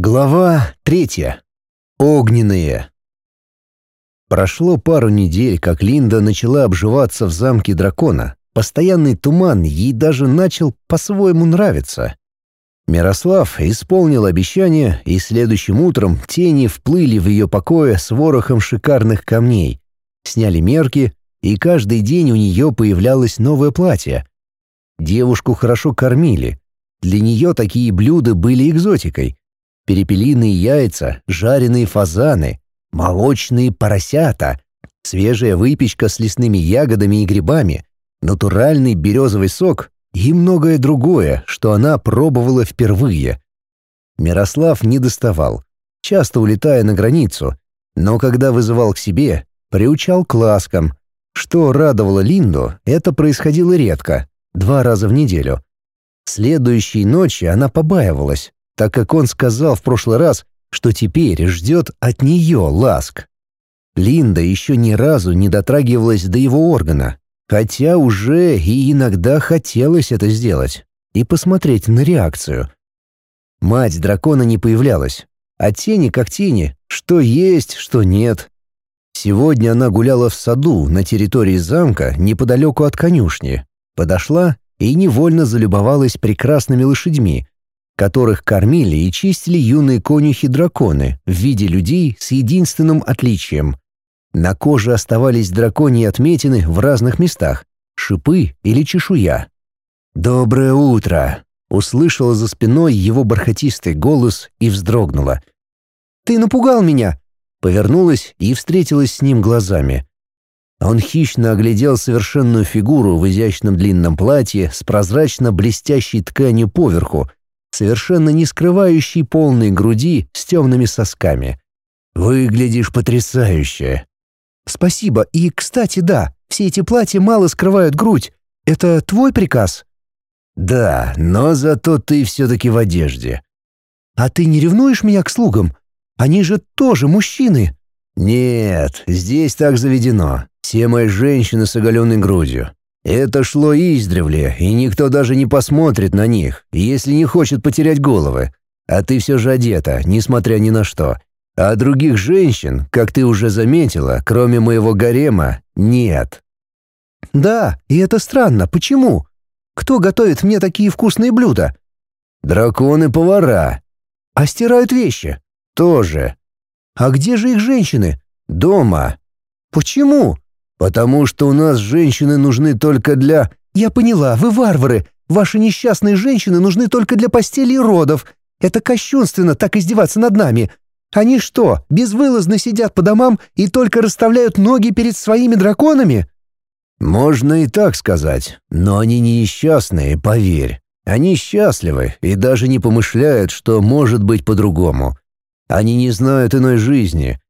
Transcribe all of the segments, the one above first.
Глава третья. Огненные. Прошло пару недель, как Линда начала обживаться в замке дракона. Постоянный туман ей даже начал по-своему нравиться. Мирослав исполнил обещание, и следующим утром тени вплыли в ее покое с ворохом шикарных камней. Сняли мерки, и каждый день у нее появлялось новое платье. Девушку хорошо кормили. Для нее такие блюда были экзотикой перепелиные яйца, жареные фазаны, молочные поросята, свежая выпечка с лесными ягодами и грибами, натуральный березовый сок и многое другое, что она пробовала впервые. Мирослав не доставал, часто улетая на границу, но когда вызывал к себе, приучал к ласкам. Что радовало Линду, это происходило редко, два раза в неделю. Следующей ночи она побаивалась, так как он сказал в прошлый раз, что теперь ждет от нее ласк. Линда еще ни разу не дотрагивалась до его органа, хотя уже и иногда хотелось это сделать и посмотреть на реакцию. Мать дракона не появлялась, а тени как тени, что есть, что нет. Сегодня она гуляла в саду на территории замка неподалеку от конюшни, подошла и невольно залюбовалась прекрасными лошадьми, которых кормили и чистили юные конюхи-драконы в виде людей с единственным отличием. На коже оставались драконьи отметины в разных местах, шипы или чешуя. «Доброе утро!» — услышала за спиной его бархатистый голос и вздрогнула. «Ты напугал меня!» Повернулась и встретилась с ним глазами. Он хищно оглядел совершенную фигуру в изящном длинном платье с прозрачно-блестящей тканью поверху, совершенно не скрывающий полной груди с темными сосками. «Выглядишь потрясающе!» «Спасибо. И, кстати, да, все эти платья мало скрывают грудь. Это твой приказ?» «Да, но зато ты все-таки в одежде». «А ты не ревнуешь меня к слугам? Они же тоже мужчины». «Нет, здесь так заведено. Все мои женщины с оголенной грудью. Это шло издревле, и никто даже не посмотрит на них, если не хочет потерять головы. А ты все же одета, несмотря ни на что. А других женщин, как ты уже заметила, кроме моего гарема, нет. Да, и это странно. Почему? Кто готовит мне такие вкусные блюда? Драконы-повара. А стирают вещи? Тоже. А где же их женщины? Дома. Почему? «Потому что у нас женщины нужны только для...» «Я поняла, вы варвары. Ваши несчастные женщины нужны только для постели и родов. Это кощунственно так издеваться над нами. Они что, безвылазно сидят по домам и только расставляют ноги перед своими драконами?» «Можно и так сказать, но они не несчастные, поверь. Они счастливы и даже не помышляют, что может быть по-другому. Они не знают иной жизни».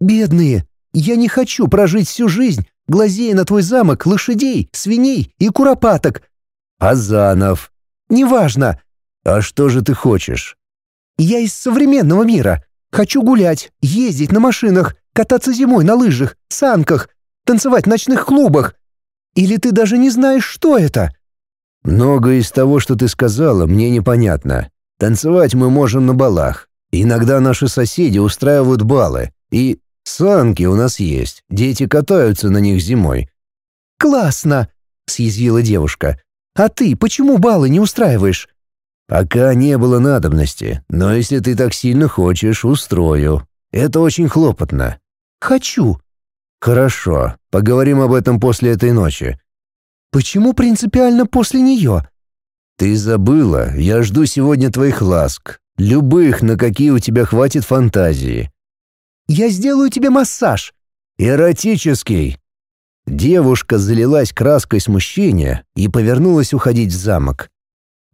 «Бедные, я не хочу прожить всю жизнь, глазея на твой замок, лошадей, свиней и куропаток. Азанов. Неважно. А что же ты хочешь? Я из современного мира. Хочу гулять, ездить на машинах, кататься зимой на лыжах, санках, танцевать в ночных клубах. Или ты даже не знаешь, что это? Многое из того, что ты сказала, мне непонятно. Танцевать мы можем на балах. Иногда наши соседи устраивают балы. И «Санки у нас есть, дети катаются на них зимой». «Классно!» — съязвила девушка. «А ты почему баллы не устраиваешь?» «Пока не было надобности, но если ты так сильно хочешь, устрою. Это очень хлопотно». «Хочу». «Хорошо, поговорим об этом после этой ночи». «Почему принципиально после нее?» «Ты забыла, я жду сегодня твоих ласк, любых, на какие у тебя хватит фантазии. Я сделаю тебе массаж». «Эротический». Девушка залилась краской смущения и повернулась уходить в замок.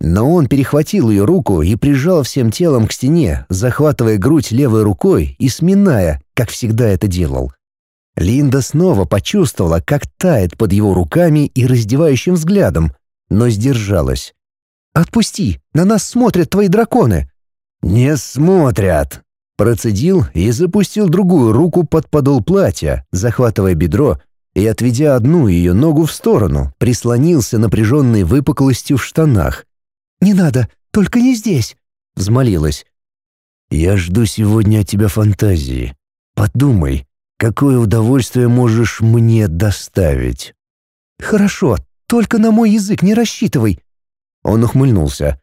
Но он перехватил ее руку и прижал всем телом к стене, захватывая грудь левой рукой и сминая, как всегда это делал. Линда снова почувствовала, как тает под его руками и раздевающим взглядом, но сдержалась. «Отпусти, на нас смотрят твои драконы». «Не смотрят», Процедил и запустил другую руку под подол платья, захватывая бедро и, отведя одну ее ногу в сторону, прислонился напряженной выпуклостью в штанах. «Не надо, только не здесь», — взмолилась. «Я жду сегодня от тебя фантазии. Подумай, какое удовольствие можешь мне доставить». «Хорошо, только на мой язык не рассчитывай». Он ухмыльнулся.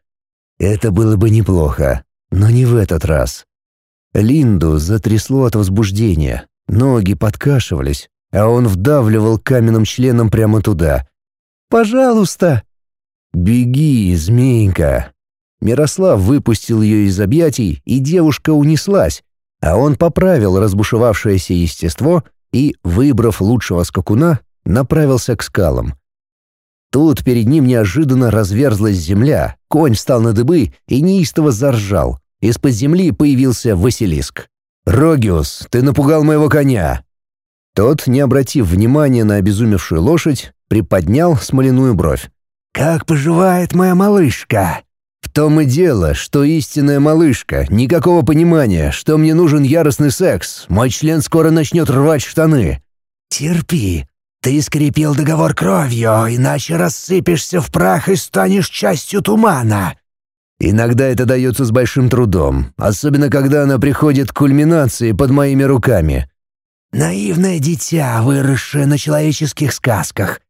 «Это было бы неплохо, но не в этот раз». Линду затрясло от возбуждения, ноги подкашивались, а он вдавливал каменным членом прямо туда. «Пожалуйста!» «Беги, змеенька!» Мирослав выпустил ее из объятий, и девушка унеслась, а он поправил разбушевавшееся естество и, выбрав лучшего скакуна, направился к скалам. Тут перед ним неожиданно разверзлась земля, конь встал на дыбы и неистово заржал. Из-под земли появился Василиск. «Рогиус, ты напугал моего коня!» Тот, не обратив внимания на обезумевшую лошадь, приподнял смоляную бровь. «Как поживает моя малышка?» В том и дело, что истинная малышка, никакого понимания, что мне нужен яростный секс, мой член скоро начнет рвать штаны. Терпи, ты скрепил договор кровью, иначе рассыпешься в прах и станешь частью тумана. Иногда это дается с большим трудом, особенно когда она приходит к кульминации под моими руками. Наивное дитя, выросшее на человеческих сказках.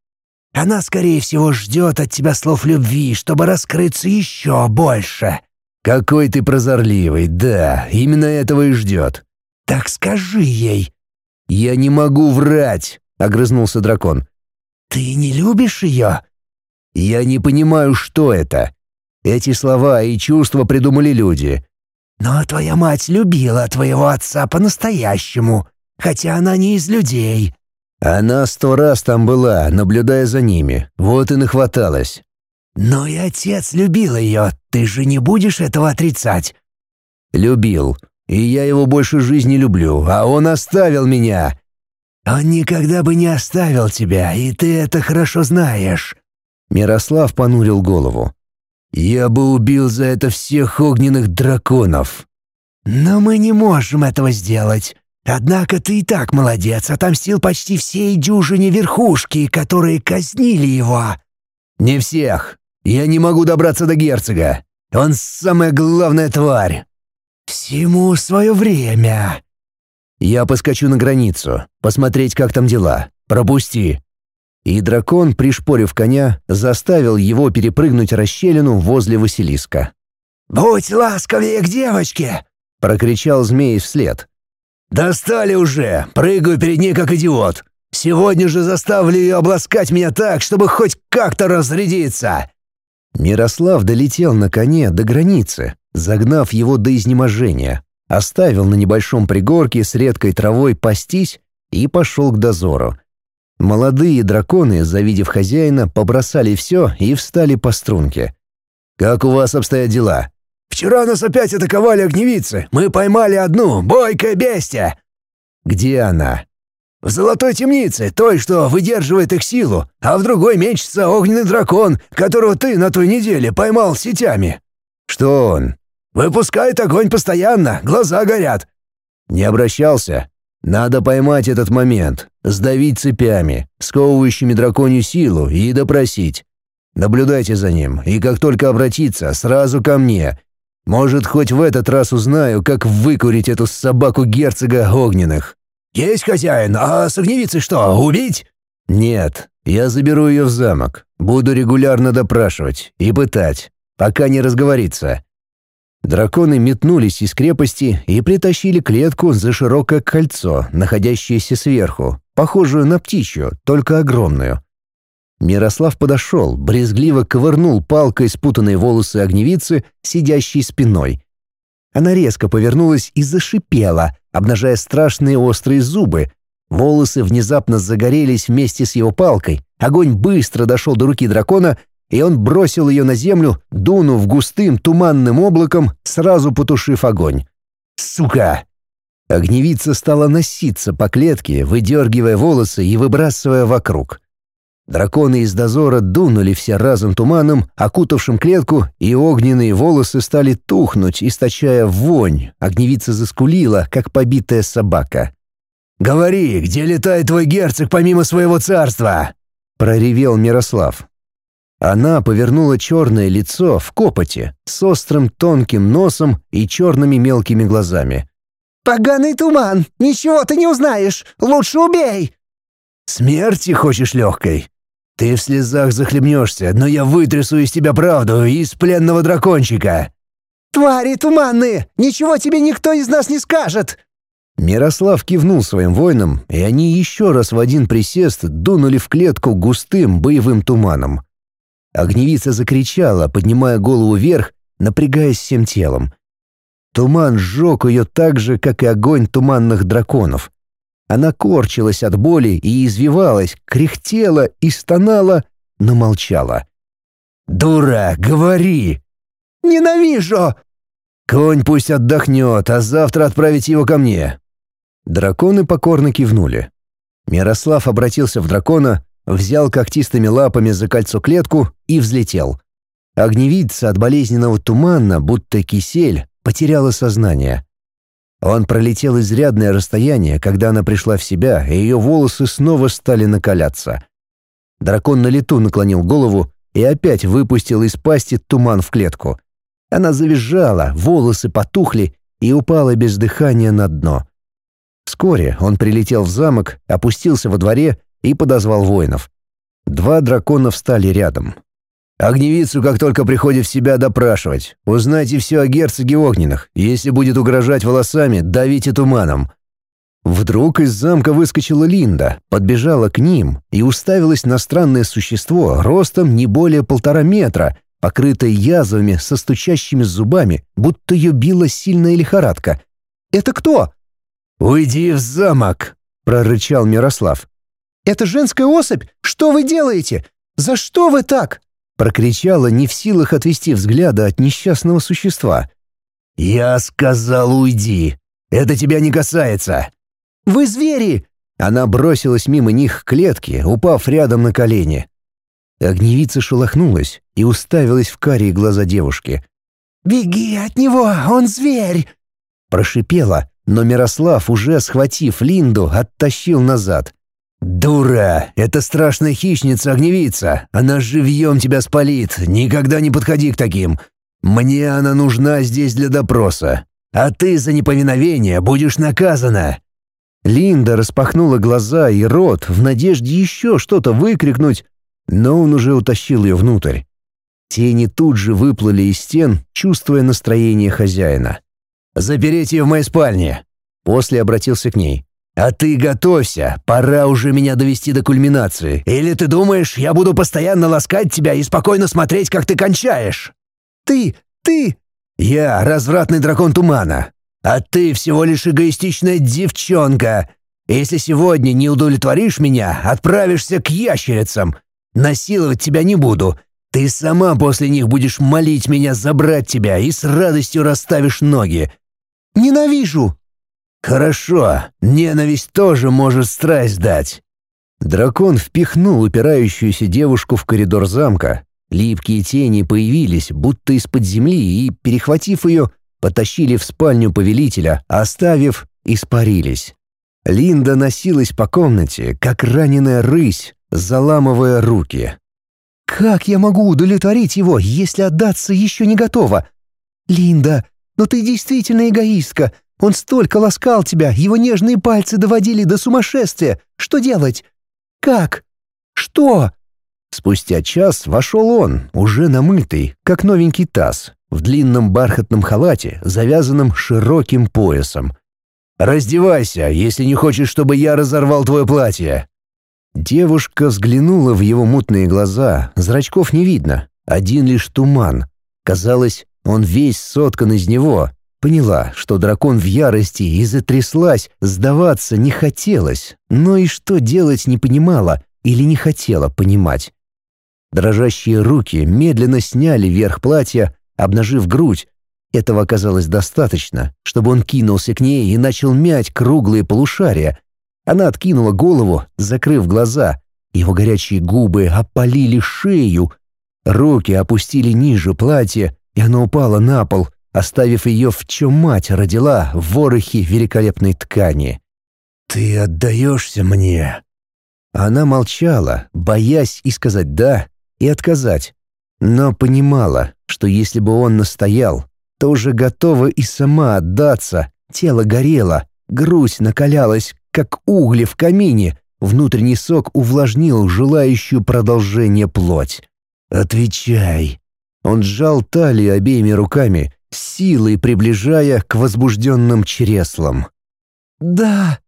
Она, скорее всего, ждет от тебя слов любви, чтобы раскрыться еще больше». «Какой ты прозорливый, да, именно этого и ждет». «Так скажи ей». «Я не могу врать», — огрызнулся дракон. «Ты не любишь ее?» «Я не понимаю, что это. Эти слова и чувства придумали люди». «Но твоя мать любила твоего отца по-настоящему, хотя она не из людей. Она сто раз там была, наблюдая за ними, вот и нахваталась. «Но и отец любил ее, ты же не будешь этого отрицать?» «Любил, и я его больше жизни люблю, а он оставил меня». «Он никогда бы не оставил тебя, и ты это хорошо знаешь». Мирослав понурил голову. «Я бы убил за это всех огненных драконов». «Но мы не можем этого сделать. Однако ты и так молодец, отомстил почти всей дюжине верхушки, которые казнили его». «Не всех. Я не могу добраться до герцога. Он самая главная тварь». «Всему свое время». «Я поскочу на границу, посмотреть, как там дела. Пропусти». И дракон, пришпорив коня, заставил его перепрыгнуть расщелину возле Василиска. «Будь ласковее к девочке!» — прокричал змей вслед. «Достали уже! Прыгаю перед ней как идиот! Сегодня же заставлю ее обласкать меня так, чтобы хоть как-то разрядиться!» Мирослав долетел на коне до границы, загнав его до изнеможения, оставил на небольшом пригорке с редкой травой пастись и пошел к дозору. Молодые драконы, завидев хозяина, побросали все и встали по струнке. «Как у вас обстоят дела?» Вчера нас опять атаковали огневицы. Мы поймали одну, бойкое бестия». «Где она?» «В золотой темнице, той, что выдерживает их силу, а в другой мечется огненный дракон, которого ты на той неделе поймал сетями». «Что он?» «Выпускает огонь постоянно, глаза горят». «Не обращался?» «Надо поймать этот момент, сдавить цепями, сковывающими драконью силу и допросить. Наблюдайте за ним, и как только обратится, сразу ко мне. Может, хоть в этот раз узнаю, как выкурить эту собаку герцога огненных». «Есть хозяин, а с огневицей что, убить?» «Нет, я заберу ее в замок. Буду регулярно допрашивать и пытать, пока не разговорится». Драконы метнулись из крепости и притащили клетку за широкое кольцо, находящееся сверху, похожую на птичью, только огромную. Мирослав подошел, брезгливо ковырнул палкой спутанные волосы огневицы, сидящей спиной. Она резко повернулась и зашипела, обнажая страшные острые зубы. Волосы внезапно загорелись вместе с его палкой. Огонь быстро дошел до руки дракона, и он бросил ее на землю, дунув густым туманным облаком, сразу потушив огонь. «Сука!» Огневица стала носиться по клетке, выдергивая волосы и выбрасывая вокруг. Драконы из дозора дунули все разом туманом, окутавшим клетку, и огненные волосы стали тухнуть, источая вонь. Огневица заскулила, как побитая собака. «Говори, где летает твой герцог помимо своего царства?» — проревел Мирослав. Она повернула черное лицо в копоте, с острым тонким носом и черными мелкими глазами. «Поганый туман! Ничего ты не узнаешь! Лучше убей!» «Смерти хочешь легкой? Ты в слезах захлебнешься, но я вытрясу из тебя правду, из пленного дракончика!» «Твари туманные! Ничего тебе никто из нас не скажет!» Мирослав кивнул своим воинам, и они еще раз в один присест дунули в клетку густым боевым туманом. Огневица закричала, поднимая голову вверх, напрягаясь всем телом. Туман сжег ее так же, как и огонь туманных драконов. Она корчилась от боли и извивалась, кряхтела и стонала, но молчала. «Дура, говори!» «Ненавижу!» «Конь пусть отдохнет, а завтра отправить его ко мне. Драконы покорно кивнули. Мирослав обратился в дракона, взял когтистыми лапами за кольцо клетку и взлетел. Огневидца от болезненного тумана, будто кисель, потеряла сознание. Он пролетел изрядное расстояние, когда она пришла в себя, и ее волосы снова стали накаляться. Дракон на лету наклонил голову и опять выпустил из пасти туман в клетку. Она завизжала, волосы потухли и упала без дыхания на дно. Вскоре он прилетел в замок, опустился во дворе и подозвал воинов. Два дракона встали рядом. «Огневицу, как только приходит в себя, допрашивать. Узнайте все о герцоге огненных. Если будет угрожать волосами, давите туманом». Вдруг из замка выскочила Линда, подбежала к ним и уставилась на странное существо ростом не более полтора метра, покрытое язвами со стучащими зубами, будто ее била сильная лихорадка. «Это кто?» «Уйди в замок!» — прорычал Мирослав. «Это женская особь? Что вы делаете? За что вы так?» — прокричала, не в силах отвести взгляда от несчастного существа. «Я сказал, уйди! Это тебя не касается!» «Вы звери!» Она бросилась мимо них к клетке, упав рядом на колени. Огневица шелохнулась и уставилась в карие глаза девушки. «Беги от него, он зверь!» Прошипела, но Мирослав, уже схватив Линду, оттащил назад. «Дура! Это страшная хищница-огневица! Она живьем тебя спалит! Никогда не подходи к таким! Мне она нужна здесь для допроса! А ты за неповиновение будешь наказана!» Линда распахнула глаза и рот в надежде еще что-то выкрикнуть, но он уже утащил ее внутрь. Тени тут же выплыли из стен, чувствуя настроение хозяина. Запереть ее в моей спальне!» После обратился к ней. «А ты готовься, пора уже меня довести до кульминации. Или ты думаешь, я буду постоянно ласкать тебя и спокойно смотреть, как ты кончаешь?» «Ты, ты...» «Я развратный дракон тумана, а ты всего лишь эгоистичная девчонка. Если сегодня не удовлетворишь меня, отправишься к ящерицам. Насиловать тебя не буду. Ты сама после них будешь молить меня забрать тебя и с радостью расставишь ноги. Ненавижу!» «Хорошо, ненависть тоже может страсть дать». Дракон впихнул упирающуюся девушку в коридор замка. Липкие тени появились, будто из-под земли, и, перехватив ее, потащили в спальню повелителя, оставив, испарились. Линда носилась по комнате, как раненая рысь, заламывая руки. «Как я могу удовлетворить его, если отдаться еще не готова? Линда, но ты действительно эгоистка. Он столько ласкал тебя, его нежные пальцы доводили до сумасшествия. Что делать? Как? Что?» Спустя час вошел он, уже намытый, как новенький таз, в длинном бархатном халате, завязанном широким поясом. «Раздевайся, если не хочешь, чтобы я разорвал твое платье!» Девушка взглянула в его мутные глаза, зрачков не видно, один лишь туман. Казалось, он весь соткан из него. Поняла, что дракон в ярости и затряслась, сдаваться не хотелось, но и что делать не понимала или не хотела понимать. Дрожащие руки медленно сняли верх платья, обнажив грудь. Этого оказалось достаточно, чтобы он кинулся к ней и начал мять круглые полушария. Она откинула голову, закрыв глаза. Его горячие губы опалили шею. Руки опустили ниже платья, и она упала на пол, оставив ее в чем мать родила в ворохе великолепной ткани. «Ты отдаешься мне?» Она молчала, боясь и сказать «да», и отказать. Но понимала, что если бы он настоял, то уже готова и сама отдаться, тело горело, грудь накалялась, как угли в камине, внутренний сок увлажнил желающую продолжения плоть. «Отвечай!» Он сжал талию обеими руками, силой приближая к возбужденным чреслам. «Да!»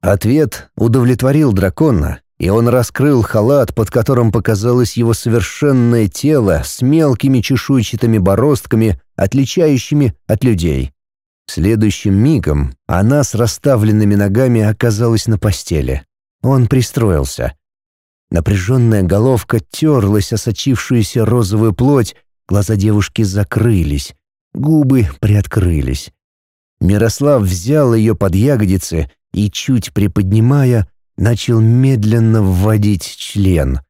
Ответ удовлетворил дракона, и он раскрыл халат, под которым показалось его совершенное тело с мелкими чешуйчатыми бороздками, отличающими от людей. Следующим мигом она с расставленными ногами оказалась на постели. Он пристроился. Напряженная головка терлась о сочившуюся розовую плоть, глаза девушки закрылись, губы приоткрылись. Мирослав взял ее под ягодицы и, чуть приподнимая, начал медленно вводить член.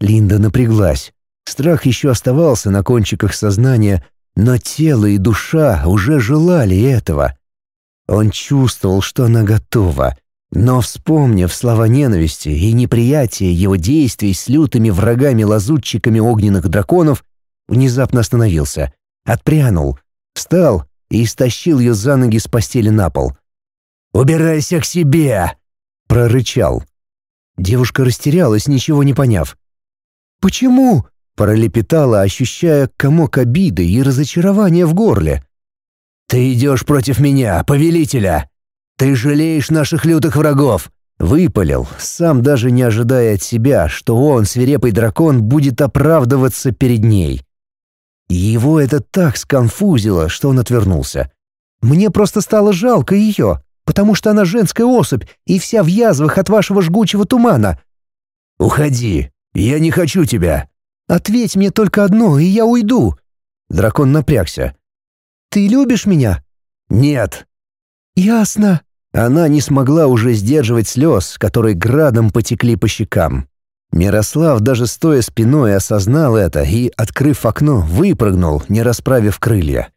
Линда напряглась. Страх еще оставался на кончиках сознания, но тело и душа уже желали этого. Он чувствовал, что она готова, но, вспомнив слова ненависти и неприятия его действий с лютыми врагами-лазутчиками огненных драконов, внезапно остановился, отпрянул, встал и стащил ее за ноги с постели на пол. «Убирайся к себе!» — прорычал. Девушка растерялась, ничего не поняв. «Почему?» — пролепетала, ощущая комок обиды и разочарования в горле. «Ты идешь против меня, повелителя! Ты жалеешь наших лютых врагов!» Выпалил, сам даже не ожидая от себя, что он, свирепый дракон, будет оправдываться перед ней. Его это так сконфузило, что он отвернулся. «Мне просто стало жалко ее потому что она женская особь и вся в язвах от вашего жгучего тумана». «Уходи, я не хочу тебя». «Ответь мне только одно, и я уйду». Дракон напрягся. «Ты любишь меня?» «Нет». «Ясно». Она не смогла уже сдерживать слез, которые градом потекли по щекам. Мирослав даже стоя спиной осознал это и, открыв окно, выпрыгнул, не расправив крылья.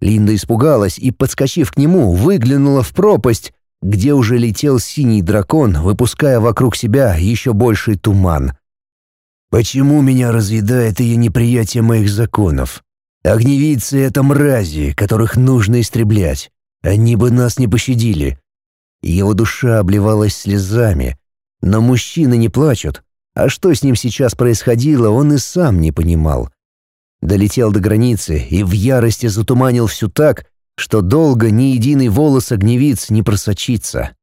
Линда испугалась и, подскочив к нему, выглянула в пропасть, где уже летел синий дракон, выпуская вокруг себя еще больший туман. «Почему меня разъедает ее неприятие моих законов? Огневицы — это мрази, которых нужно истреблять. Они бы нас не пощадили». Его душа обливалась слезами. Но мужчины не плачут. А что с ним сейчас происходило, он и сам не понимал. Долетел до границы и в ярости затуманил всю так, что долго ни единый волос огневиц не просочится.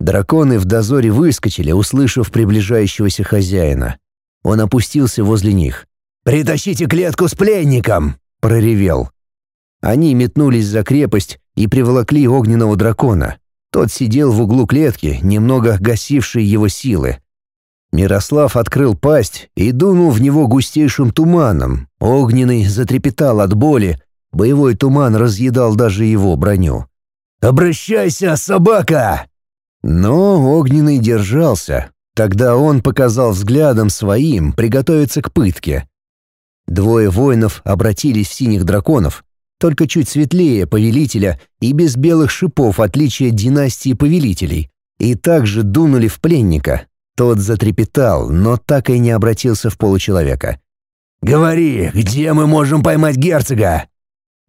Драконы в дозоре выскочили, услышав приближающегося хозяина. Он опустился возле них. «Притащите клетку с пленником!» — проревел. Они метнулись за крепость и приволокли огненного дракона. Тот сидел в углу клетки, немного гасивший его силы. Мирослав открыл пасть и дунул в него густейшим туманом. Огненный затрепетал от боли, боевой туман разъедал даже его броню. «Обращайся, собака!» Но Огненный держался. Тогда он показал взглядом своим приготовиться к пытке. Двое воинов обратились в синих драконов, только чуть светлее повелителя и без белых шипов отличия династии повелителей, и также дунули в пленника, тот затрепетал, но так и не обратился в получеловека. «Говори, где мы можем поймать герцога?»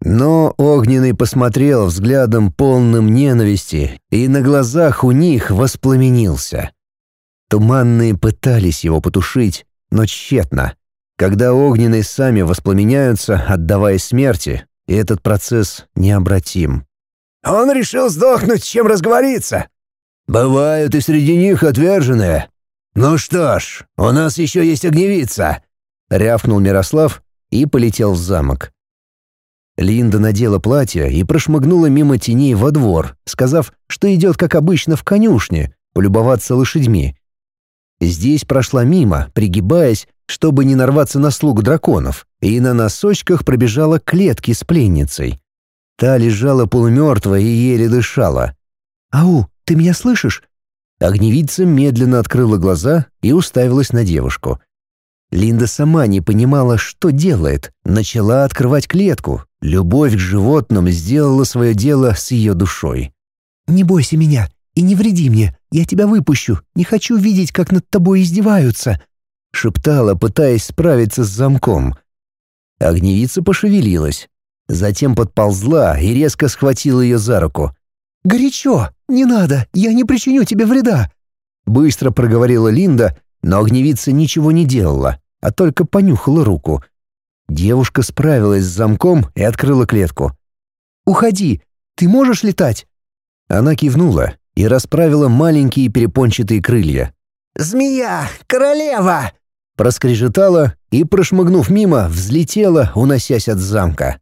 Но Огненный посмотрел взглядом полным ненависти, и на глазах у них воспламенился. Туманные пытались его потушить, но тщетно. Когда огненные сами воспламеняются, отдавая смерти, этот процесс необратим. «Он решил сдохнуть, чем разговориться!» «Бывают и среди них отверженные», «Ну что ж, у нас еще есть огневица!» — рявкнул Мирослав и полетел в замок. Линда надела платье и прошмыгнула мимо теней во двор, сказав, что идет, как обычно, в конюшне, полюбоваться лошадьми. Здесь прошла мимо, пригибаясь, чтобы не нарваться на слуг драконов, и на носочках пробежала к клетке с пленницей. Та лежала полумертвая и еле дышала. «Ау, ты меня слышишь? Огневица медленно открыла глаза и уставилась на девушку. Линда сама не понимала, что делает. Начала открывать клетку. Любовь к животным сделала свое дело с ее душой. «Не бойся меня и не вреди мне. Я тебя выпущу. Не хочу видеть, как над тобой издеваются». шептала, пытаясь справиться с замком. Огневица пошевелилась, затем подползла и резко схватила ее за руку. «Горячо! Не надо! Я не причиню тебе вреда!» Быстро проговорила Линда, но огневица ничего не делала, а только понюхала руку. Девушка справилась с замком и открыла клетку. «Уходи! Ты можешь летать?» Она кивнула и расправила маленькие перепончатые крылья. «Змея! Королева!» Проскрежетала и, прошмыгнув мимо, взлетела, уносясь от замка.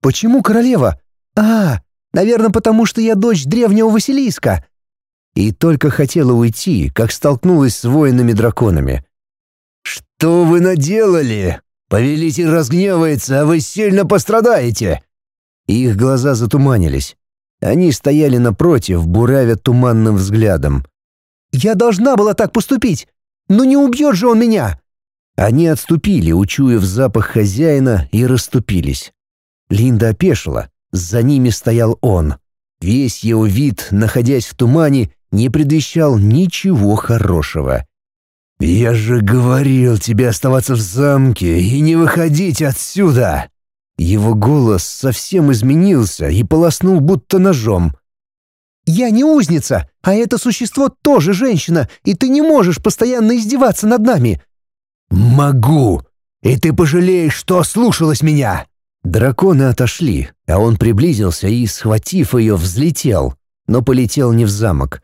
«Почему королева? А, наверное, потому что я дочь древнего Василиска». И только хотела уйти, как столкнулась с воинами-драконами. «Что вы наделали? Повелитель разгневается, а вы сильно пострадаете!» Их глаза затуманились. Они стояли напротив, буравя туманным взглядом. «Я должна была так поступить! Но не убьет же он меня!» Они отступили, учуяв запах хозяина, и расступились. Линда опешила. За ними стоял он. Весь его вид, находясь в тумане, не предвещал ничего хорошего. «Я же говорил тебе оставаться в замке и не выходить отсюда!» Его голос совсем изменился и полоснул будто ножом. «Я не узница, а это существо тоже женщина, и ты не можешь постоянно издеваться над нами». «Могу, и ты пожалеешь, что ослушалась меня!» Драконы отошли, а он приблизился и, схватив ее, взлетел, но полетел не в замок.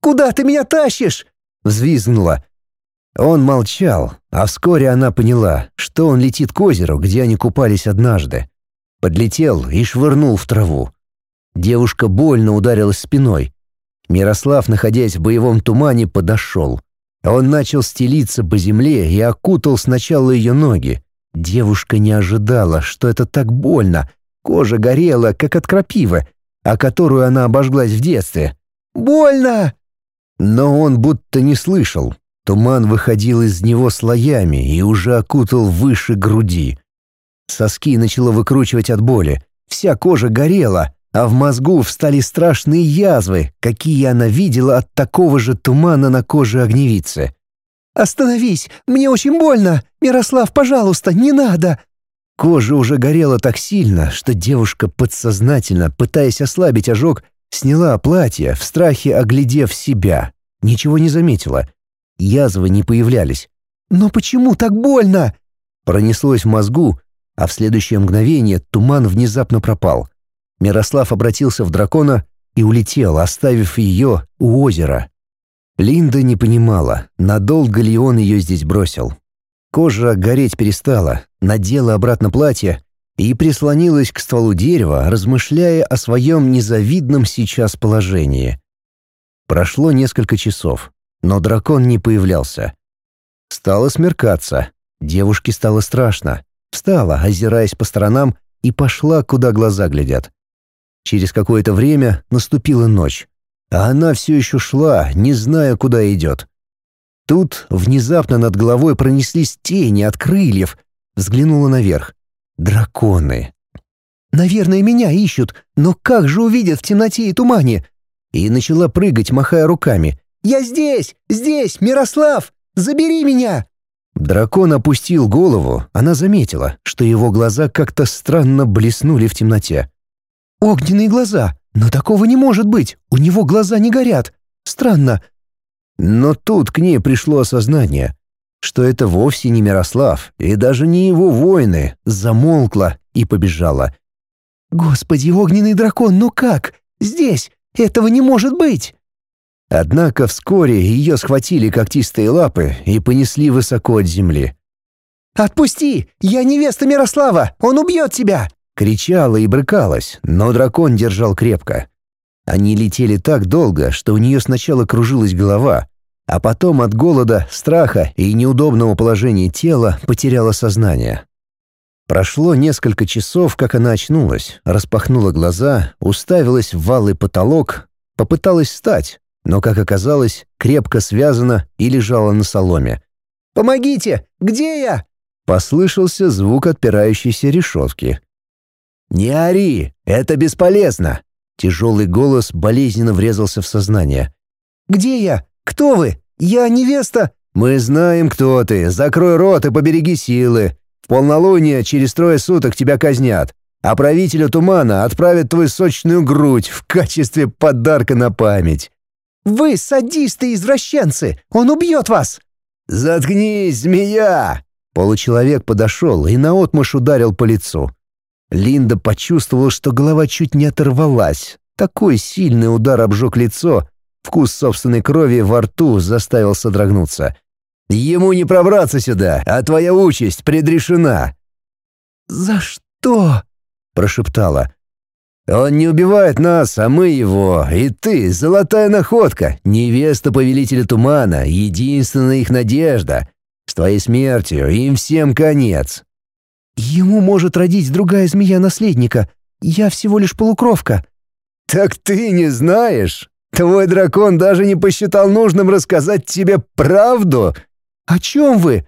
«Куда ты меня тащишь?» — взвизгнула. Он молчал, а вскоре она поняла, что он летит к озеру, где они купались однажды. Подлетел и швырнул в траву. Девушка больно ударилась спиной. Мирослав, находясь в боевом тумане, подошел. Он начал стелиться по земле и окутал сначала ее ноги. Девушка не ожидала, что это так больно. Кожа горела, как от крапивы, о которую она обожглась в детстве. «Больно!» Но он будто не слышал. Туман выходил из него слоями и уже окутал выше груди. Соски начало выкручивать от боли. Вся кожа горела, а в мозгу встали страшные язвы, какие она видела от такого же тумана на коже огневицы. «Остановись! Мне очень больно! Мирослав, пожалуйста, не надо!» Кожа уже горела так сильно, что девушка подсознательно, пытаясь ослабить ожог, сняла платье, в страхе оглядев себя. Ничего не заметила. Язвы не появлялись. «Но почему так больно?» Пронеслось в мозгу, а в следующее мгновение туман внезапно пропал. Мирослав обратился в дракона и улетел, оставив ее у озера. Линда не понимала, надолго ли он ее здесь бросил. Кожа гореть перестала, надела обратно платье и прислонилась к стволу дерева, размышляя о своем незавидном сейчас положении. Прошло несколько часов, но дракон не появлялся. Стало смеркаться, девушке стало страшно. Встала, озираясь по сторонам, и пошла, куда глаза глядят. Через какое-то время наступила ночь. А она все еще шла, не зная, куда идет. Тут внезапно над головой пронеслись тени от крыльев. Взглянула наверх. Драконы. «Наверное, меня ищут, но как же увидят в темноте и тумане?» И начала прыгать, махая руками. «Я здесь! Здесь! Мирослав! Забери меня!» Дракон опустил голову, она заметила, что его глаза как-то странно блеснули в темноте. «Огненные глаза! Но такого не может быть! У него глаза не горят! Странно!» Но тут к ней пришло осознание, что это вовсе не Мирослав и даже не его воины, замолкла и побежала. «Господи, огненный дракон, ну как? Здесь! Этого не может быть!» Однако вскоре ее схватили когтистые лапы и понесли высоко от земли. «Отпусти! Я невеста Мирослава! Он убьет тебя!» Кричала и брыкалась, но дракон держал крепко. Они летели так долго, что у нее сначала кружилась голова, а потом от голода, страха и неудобного положения тела потеряла сознание. Прошло несколько часов, как она очнулась, распахнула глаза, уставилась в валый потолок, попыталась встать, но, как оказалось, крепко связана и лежала на соломе. «Помогите! Где я?» Послышался звук отпирающейся решетки. «Не ори! Это бесполезно!» Тяжелый голос болезненно врезался в сознание. «Где я? Кто вы? Я невеста! Мы знаем, кто ты. Закрой рот и побереги силы. В полнолуние через трое суток тебя казнят, а правителю тумана отправят твою сочную грудь в качестве подарка на память». «Вы садисты и извращенцы! Он убьет вас!» «Заткнись, змея!» Получеловек подошел и наотмашь ударил по лицу. Линда почувствовала, что голова чуть не оторвалась. Такой сильный удар обжег лицо, вкус собственной крови во рту заставил содрогнуться. «Ему не пробраться сюда, а твоя участь предрешена!» «За что?» — прошептала. «Он не убивает нас, а мы его. И ты — золотая находка, невеста повелителя тумана, единственная их надежда. С твоей смертью им всем конец». «Ему может родить другая змея наследника. Я всего лишь полукровка». «Так ты не знаешь? Твой дракон даже не посчитал нужным рассказать тебе правду?» «О чем вы?»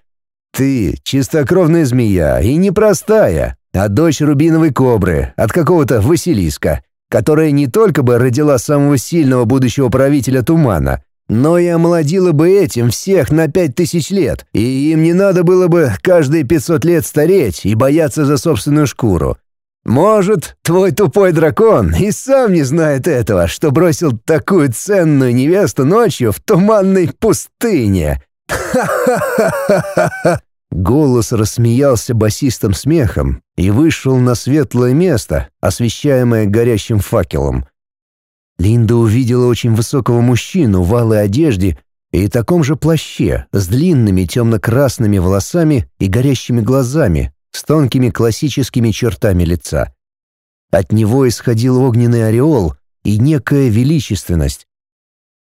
«Ты — чистокровная змея, и непростая, а дочь рубиновой кобры от какого-то Василиска, которая не только бы родила самого сильного будущего правителя тумана, но и омолодила бы этим всех на пять тысяч лет, и им не надо было бы каждые пятьсот лет стареть и бояться за собственную шкуру. Может, твой тупой дракон и сам не знает этого, что бросил такую ценную невесту ночью в туманной пустыне. Ха-ха-ха-ха-ха! Голос рассмеялся басистым смехом и вышел на светлое место, освещаемое горящим факелом. Линда увидела очень высокого мужчину в алой одежде и таком же плаще, с длинными темно-красными волосами и горящими глазами, с тонкими классическими чертами лица. От него исходил огненный ореол и некая величественность.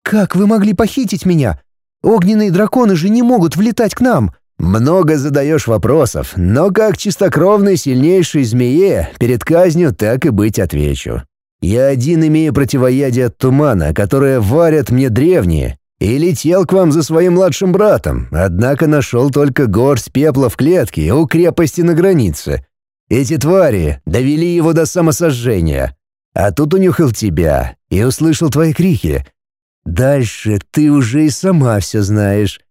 «Как вы могли похитить меня? Огненные драконы же не могут влетать к нам!» «Много задаешь вопросов, но как чистокровной сильнейшей змее перед казнью так и быть отвечу. Я один имею противоядие от тумана, которое варят мне древние, и летел к вам за своим младшим братом, однако нашел только горсть пепла в клетке у крепости на границе. Эти твари довели его до самосожжения. А тут унюхал тебя и услышал твои крики. Дальше ты уже и сама все знаешь.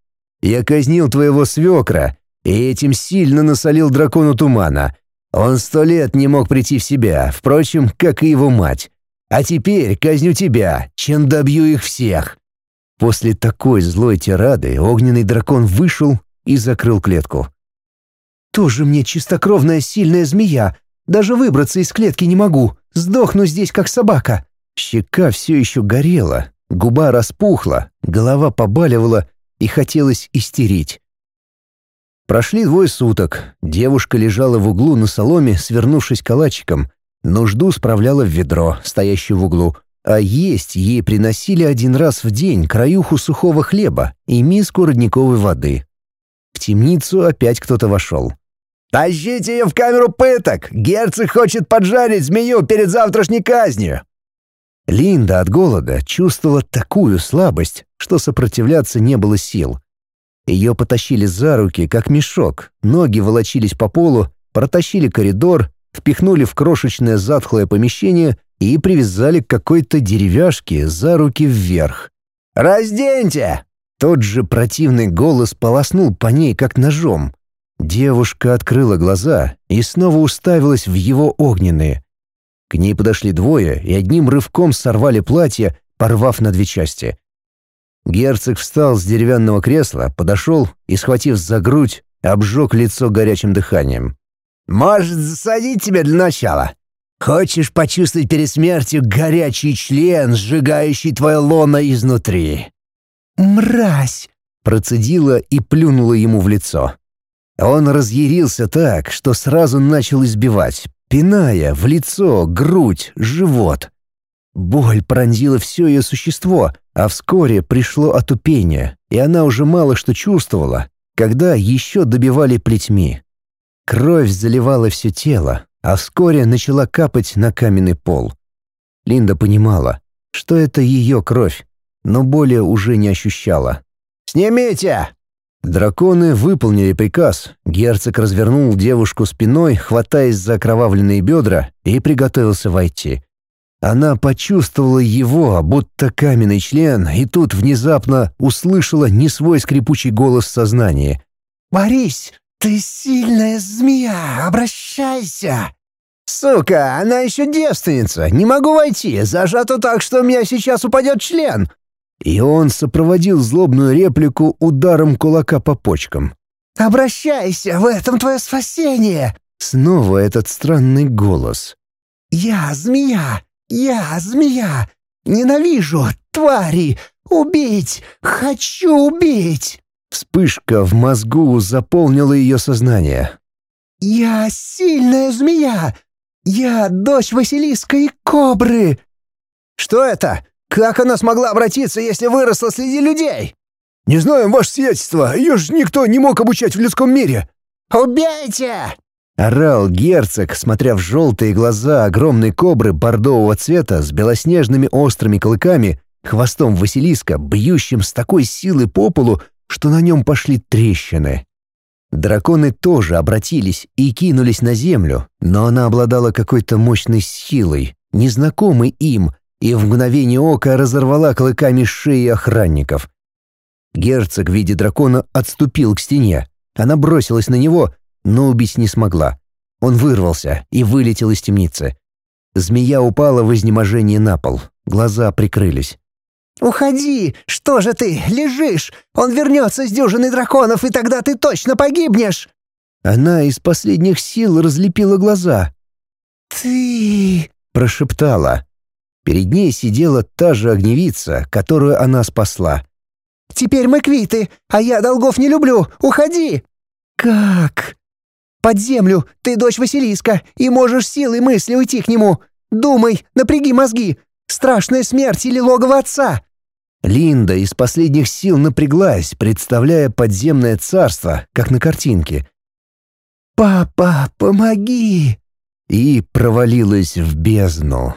Я казнил твоего свекра, и этим сильно насолил дракону тумана. Он сто лет не мог прийти в себя, впрочем, как и его мать. А теперь казню тебя, чем добью их всех». После такой злой тирады огненный дракон вышел и закрыл клетку. «Тоже мне чистокровная сильная змея. Даже выбраться из клетки не могу. Сдохну здесь, как собака». Щека все еще горела, губа распухла, голова побаливала, и хотелось истерить. Прошли двое суток. Девушка лежала в углу на соломе, свернувшись калачиком. Нужду справляла в ведро, стоящее в углу. А есть ей приносили один раз в день краюху сухого хлеба и миску родниковой воды. В темницу опять кто-то вошел. «Тащите ее в камеру пыток! Герцог хочет поджарить змею перед завтрашней казнью!» Линда от голода чувствовала такую слабость, что сопротивляться не было сил. Ее потащили за руки, как мешок, ноги волочились по полу, протащили коридор, впихнули в крошечное затхлое помещение и привязали к какой-то деревяшке за руки вверх. «Разденьте!» Тот же противный голос полоснул по ней, как ножом. Девушка открыла глаза и снова уставилась в его огненные. К ней подошли двое и одним рывком сорвали платье, порвав на две части. Герцог встал с деревянного кресла, подошел и, схватив за грудь, обжег лицо горячим дыханием. «Может, засадить тебя для начала? Хочешь почувствовать перед смертью горячий член, сжигающий твое лоно изнутри?» «Мразь!» — процедила и плюнула ему в лицо. Он разъярился так, что сразу начал избивать, пиная в лицо, грудь, живот. Боль пронзила все ее существо, а вскоре пришло отупение, и она уже мало что чувствовала, когда еще добивали плетьми. Кровь заливала все тело, а вскоре начала капать на каменный пол. Линда понимала, что это ее кровь, но боли уже не ощущала. «Снимите!» Драконы выполнили приказ. Герцог развернул девушку спиной, хватаясь за окровавленные бедра, и приготовился войти. Она почувствовала его, будто каменный член, и тут внезапно услышала несвой скрипучий голос сознания. «Борись, ты сильная змея, обращайся!» «Сука, она еще девственница, не могу войти, зажато так, что у меня сейчас упадет член!» И он сопроводил злобную реплику ударом кулака по почкам. «Обращайся, в этом твое спасение!» Снова этот странный голос. «Я змея! Я змея! Ненавижу, твари! Убить! Хочу убить!» Вспышка в мозгу заполнила ее сознание. «Я сильная змея! Я дочь Василиска и Кобры!» «Что это? Как она смогла обратиться, если выросла среди людей?» «Не знаю, ваше сиятельство, ее же никто не мог обучать в людском мире». «Убейте!» Орал герцог, смотря в желтые глаза огромной кобры бордового цвета с белоснежными острыми клыками, хвостом Василиска, бьющим с такой силой по полу, что на нем пошли трещины. Драконы тоже обратились и кинулись на землю, но она обладала какой-то мощной силой, незнакомой им, и в мгновение ока разорвала клыками шеи охранников. Герцог в виде дракона отступил к стене. Она бросилась на него, но убить не смогла. Он вырвался и вылетел из темницы. Змея упала в изнеможении на пол, глаза прикрылись. «Уходи! Что же ты, лежишь? Он вернется с дюжиной драконов, и тогда ты точно погибнешь!» Она из последних сил разлепила глаза. «Ты...» — прошептала. Перед ней сидела та же огневица, которую она спасла. «Теперь мы квиты, а я долгов не люблю. Уходи!» «Как?» «Под землю. Ты дочь Василиска, и можешь силой мысли уйти к нему. Думай, напряги мозги. Страшная смерть или логово отца?» Линда из последних сил напряглась, представляя подземное царство, как на картинке. «Папа, помоги!» И провалилась в бездну.